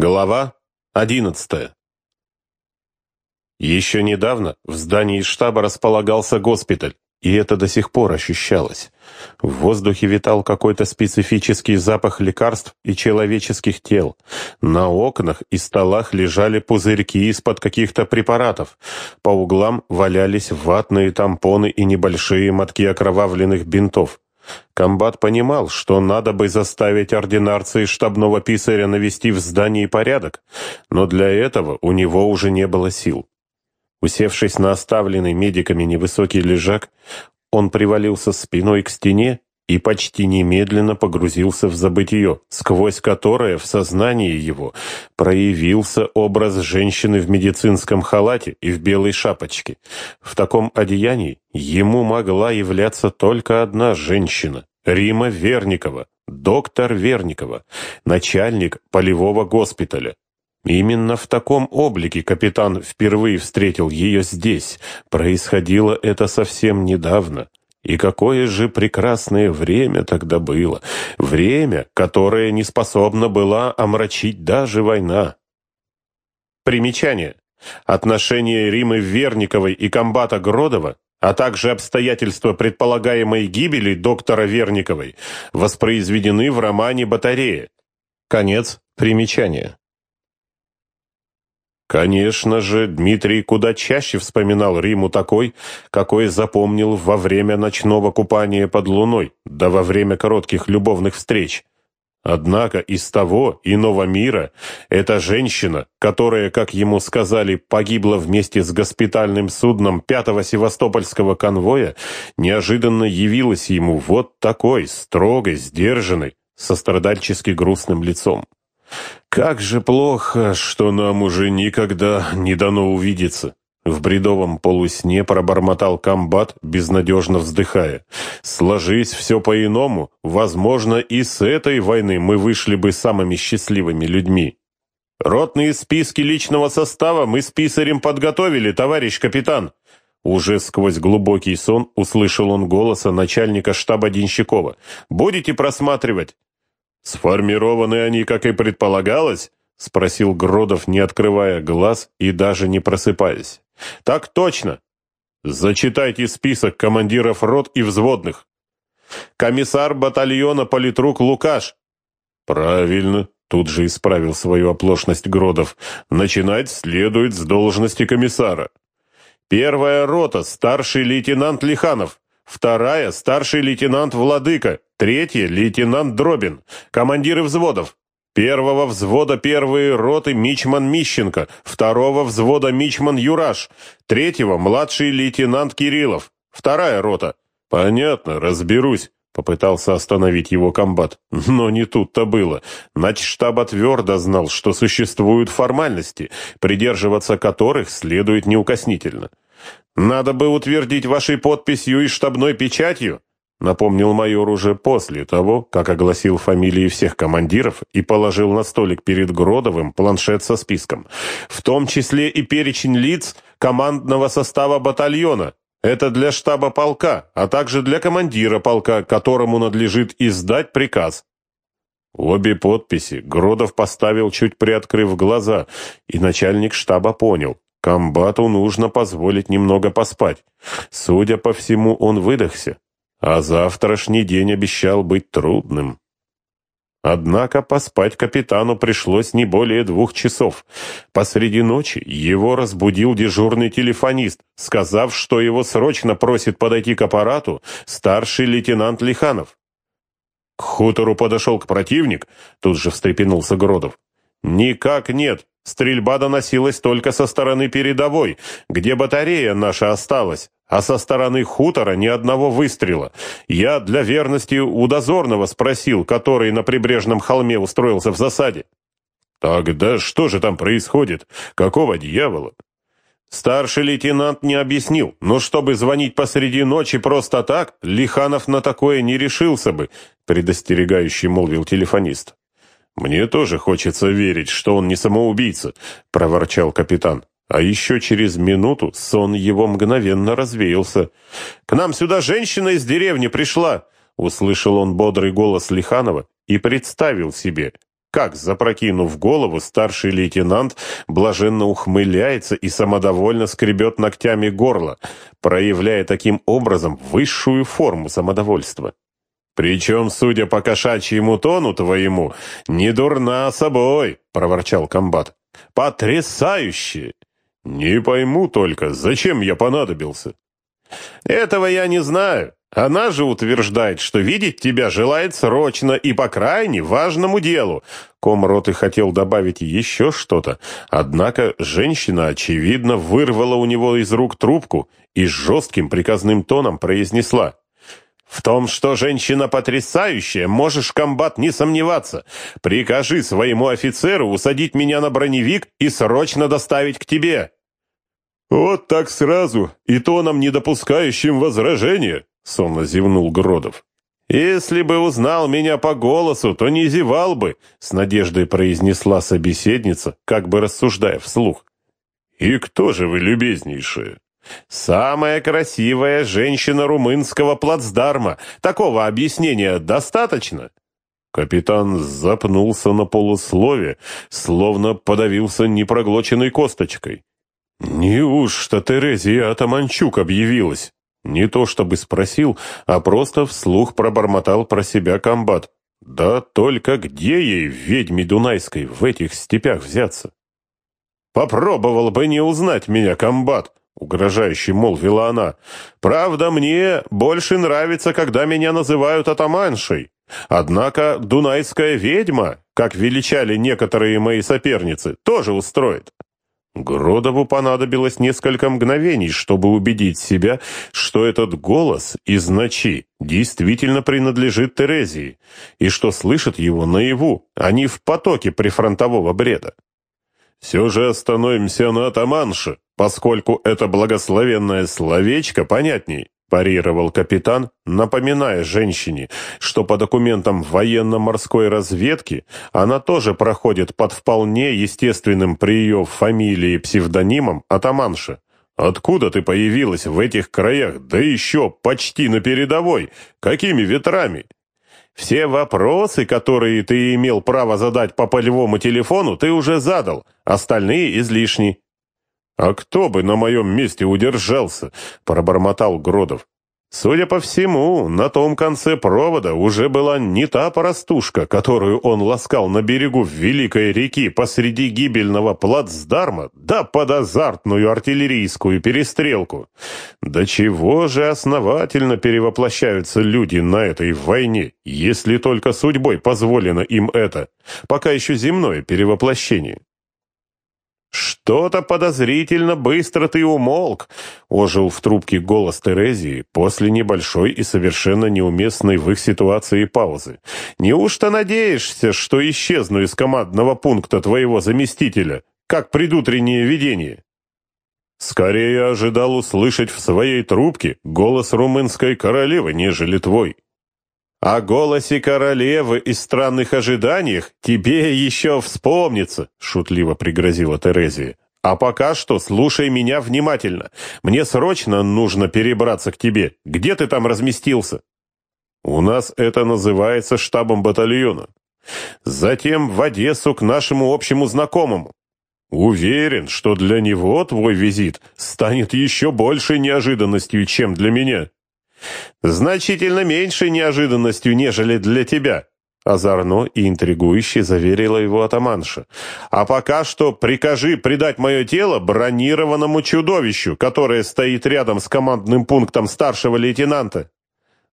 Глава одиннадцатая. Еще недавно в здании штаба располагался госпиталь, и это до сих пор ощущалось. В воздухе витал какой-то специфический запах лекарств и человеческих тел. На окнах и столах лежали пузырьки из-под каких-то препаратов. По углам валялись ватные тампоны и небольшие мотки окровавленных бинтов. Комбат понимал, что надо бы заставить ординарца и штабного писаря навести в здании порядок, но для этого у него уже не было сил. Усевшись на оставленный медиками невысокий лежак, он привалился спиной к стене и почти немедленно погрузился в забытье, сквозь которое в сознании его проявился образ женщины в медицинском халате и в белой шапочке. В таком одеянии ему могла являться только одна женщина — Рима Верникова, доктор Верникова, начальник полевого госпиталя. Именно в таком облике капитан впервые встретил ее здесь. Происходило это совсем недавно. И какое же прекрасное время тогда было. Время, которое не способно было омрачить даже война. Примечание. Отношения Римы Верниковой и комбата Гродова, а также обстоятельства предполагаемой гибели доктора Верниковой воспроизведены в романе «Батарея». Конец примечания. Конечно же, Дмитрий куда чаще вспоминал Риму такой, какой запомнил во время ночного купания под луной, да во время коротких любовных встреч. Однако из того иного мира эта женщина, которая, как ему сказали, погибла вместе с госпитальным судном пятого севастопольского конвоя, неожиданно явилась ему вот такой, строгой, сдержанной, со страдальчески грустным лицом. «Как же плохо, что нам уже никогда не дано увидеться!» В бредовом полусне пробормотал комбат, безнадежно вздыхая. «Сложись все по-иному, возможно, и с этой войны мы вышли бы самыми счастливыми людьми». «Ротные списки личного состава мы с писарем подготовили, товарищ капитан!» Уже сквозь глубокий сон услышал он голоса начальника штаба Денщикова. «Будете просматривать?» «Сформированы они, как и предполагалось?» — спросил Гродов, не открывая глаз и даже не просыпаясь. «Так точно!» «Зачитайте список командиров рот и взводных». «Комиссар батальона политрук Лукаш». «Правильно», — тут же исправил свою оплошность Гродов. «Начинать следует с должности комиссара». «Первая рота, старший лейтенант Лиханов. Вторая — старший лейтенант Владыка. Третья — лейтенант Дробин. Командиры взводов. Первого взвода первые роты Мичман Мищенко, второго взвода Мичман Юраш, третьего младший лейтенант Кириллов. Вторая рота. Понятно, разберусь. Попытался остановить его комбат. Но не тут-то было. Начштаба твердо знал, что существуют формальности, придерживаться которых следует неукоснительно. «Надо бы утвердить вашей подписью и штабной печатью», напомнил майор уже после того, как огласил фамилии всех командиров и положил на столик перед Гродовым планшет со списком, в том числе и перечень лиц командного состава батальона. Это для штаба полка, а также для командира полка, которому надлежит издать приказ. Обе подписи Гродов поставил, чуть приоткрыв глаза, и начальник штаба понял. Комбату нужно позволить немного поспать. Судя по всему, он выдохся, а завтрашний день обещал быть трудным. Однако поспать капитану пришлось не более двух часов. Посреди ночи его разбудил дежурный телефонист, сказав, что его срочно просит подойти к аппарату старший лейтенант Лиханов. К хутору подошел к противник, тут же встрепенулся Гродов. «Никак нет. Стрельба доносилась только со стороны передовой, где батарея наша осталась, а со стороны хутора ни одного выстрела. Я для верности у дозорного спросил, который на прибрежном холме устроился в засаде. Тогда что же там происходит? Какого дьявола? Старший лейтенант не объяснил, но чтобы звонить посреди ночи просто так, Лиханов на такое не решился бы, предостерегающий молвил телефонист. «Мне тоже хочется верить, что он не самоубийца», — проворчал капитан. А еще через минуту сон его мгновенно развеялся. «К нам сюда женщина из деревни пришла!» Услышал он бодрый голос Лиханова и представил себе, как, запрокинув голову, старший лейтенант блаженно ухмыляется и самодовольно скребет ногтями горло, проявляя таким образом высшую форму самодовольства. «Причем, судя по кошачьему тону твоему, не дурна собой», — проворчал комбат. «Потрясающе! Не пойму только, зачем я понадобился?» «Этого я не знаю. Она же утверждает, что видеть тебя желает срочно и по крайне важному делу». Комрот и хотел добавить еще что-то, однако женщина, очевидно, вырвала у него из рук трубку и жестким приказным тоном произнесла. В том, что женщина потрясающая, можешь, комбат, не сомневаться. Прикажи своему офицеру усадить меня на броневик и срочно доставить к тебе. Вот так сразу, и тоном, не допускающим возражения, сонно зевнул Гродов. «Если бы узнал меня по голосу, то не зевал бы», — с надеждой произнесла собеседница, как бы рассуждая вслух. «И кто же вы, любезнейшая?» «Самая красивая женщина румынского плацдарма. Такого объяснения достаточно?» Капитан запнулся на полуслове, словно подавился непроглоченной косточкой. «Неужто Терезия Атаманчук объявилась?» Не то чтобы спросил, а просто вслух пробормотал про себя комбат. «Да только где ей, ведьме Дунайской, в этих степях взяться?» «Попробовал бы не узнать меня, комбат!» Угрожающе молвила она. «Правда, мне больше нравится, когда меня называют атаманшей. Однако дунайская ведьма, как величали некоторые мои соперницы, тоже устроит». Гродову понадобилось несколько мгновений, чтобы убедить себя, что этот голос из ночи действительно принадлежит Терезии, и что слышит его наяву, а не в потоке прифронтового бреда. «Все же остановимся на атаманше», поскольку это благословенное словечко понятней, парировал капитан, напоминая женщине, что по документам военно-морской разведки она тоже проходит под вполне естественным при ее фамилии псевдонимом атаманша. Откуда ты появилась в этих краях, да еще почти на передовой? Какими ветрами? Все вопросы, которые ты имел право задать по полевому телефону, ты уже задал, остальные излишни. «А кто бы на моем месте удержался?» — пробормотал Гродов. Судя по всему, на том конце провода уже была не та простушка, которую он ласкал на берегу Великой реки посреди гибельного плацдарма, да под азартную артиллерийскую перестрелку. До чего же основательно перевоплощаются люди на этой войне, если только судьбой позволено им это, пока еще земное перевоплощение. «Что-то подозрительно быстро ты умолк», — ожил в трубке голос Терезии после небольшой и совершенно неуместной в их ситуации паузы. «Неужто надеешься, что исчезну из командного пункта твоего заместителя, как предутреннее видение?» «Скорее ожидал услышать в своей трубке голос румынской королевы, нежели твой». О голосе королевы и странных ожиданиях тебе еще вспомнится, шутливо пригрозила Терезия. А пока что слушай меня внимательно. Мне срочно нужно перебраться к тебе. Где ты там разместился? У нас это называется штабом батальона. Затем в Одессу к нашему общему знакомому. Уверен, что для него твой визит станет еще большей неожиданностью, чем для меня. «Значительно меньшей неожиданностью, нежели для тебя», озорно и интригующе заверила его атаманша. «А пока что прикажи предать мое тело бронированному чудовищу, которое стоит рядом с командным пунктом старшего лейтенанта».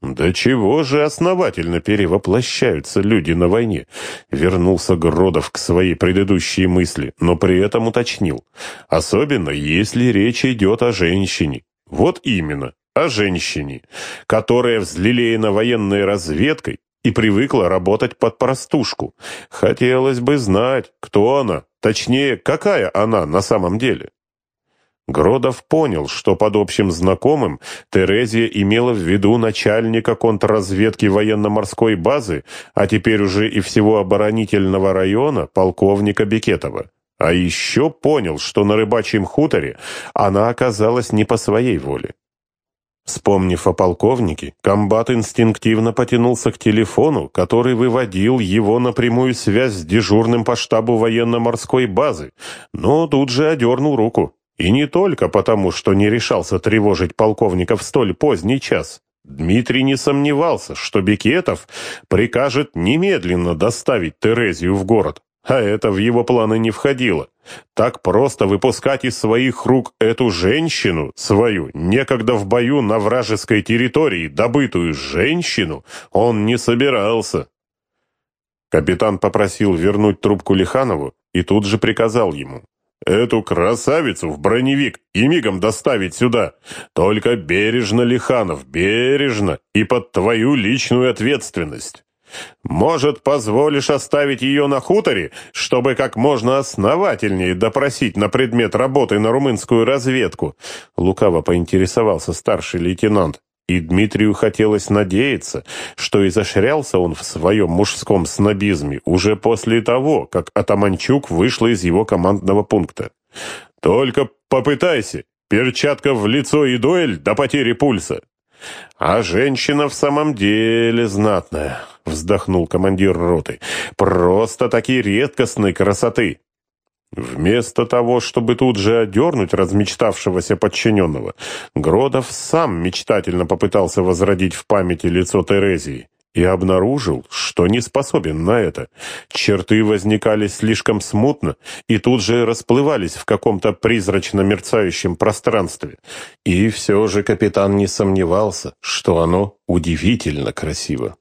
«Да чего же основательно перевоплощаются люди на войне?» Вернулся Гродов к своей предыдущей мысли, но при этом уточнил. «Особенно, если речь идет о женщине. Вот именно о женщине, которая взлелеена военной разведкой и привыкла работать под простушку. Хотелось бы знать, кто она, точнее, какая она на самом деле. Гродов понял, что под общим знакомым Терезия имела в виду начальника контрразведки военно-морской базы, а теперь уже и всего оборонительного района, полковника Бекетова. А еще понял, что на рыбачьем хуторе она оказалась не по своей воле. Вспомнив о полковнике, комбат инстинктивно потянулся к телефону, который выводил его на прямую связь с дежурным по штабу военно-морской базы, но тут же одернул руку. И не только потому, что не решался тревожить полковника в столь поздний час. Дмитрий не сомневался, что Бекетов прикажет немедленно доставить Терезию в город. А это в его планы не входило. Так просто выпускать из своих рук эту женщину, свою, некогда в бою на вражеской территории, добытую женщину, он не собирался. Капитан попросил вернуть трубку Лиханову и тут же приказал ему. «Эту красавицу в броневик и мигом доставить сюда. Только бережно, Лиханов, бережно и под твою личную ответственность». Может, позволишь оставить ее на хуторе, чтобы как можно основательнее допросить на предмет работы на румынскую разведку?» Лукаво поинтересовался старший лейтенант. И Дмитрию хотелось надеяться, что изощрялся он в своем мужском снобизме уже после того, как Атаманчук вышла из его командного пункта. «Только попытайся! Перчатка в лицо и дуэль до потери пульса!» «А женщина в самом деле знатная», — вздохнул командир роты. «Просто такие редкостной красоты». Вместо того, чтобы тут же одернуть размечтавшегося подчиненного, Гродов сам мечтательно попытался возродить в памяти лицо Терезии и обнаружил, что не способен на это. Черты возникали слишком смутно и тут же расплывались в каком-то призрачно мерцающем пространстве. И все же капитан не сомневался, что оно удивительно красиво.